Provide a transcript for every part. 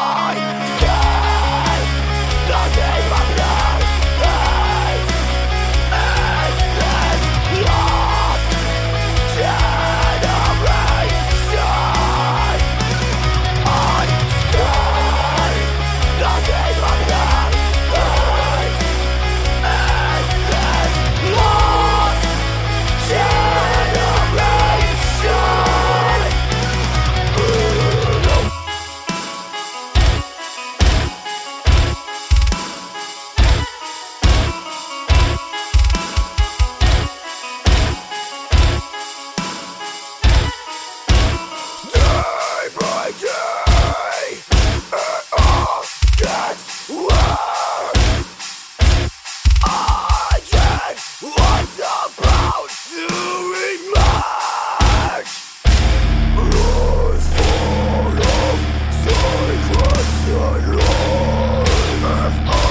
I. your love.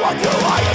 what you are.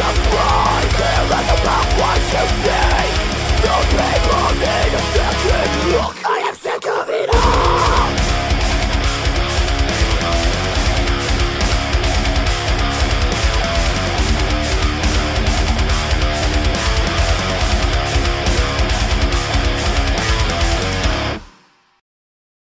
Just cry, tear at the back, watch you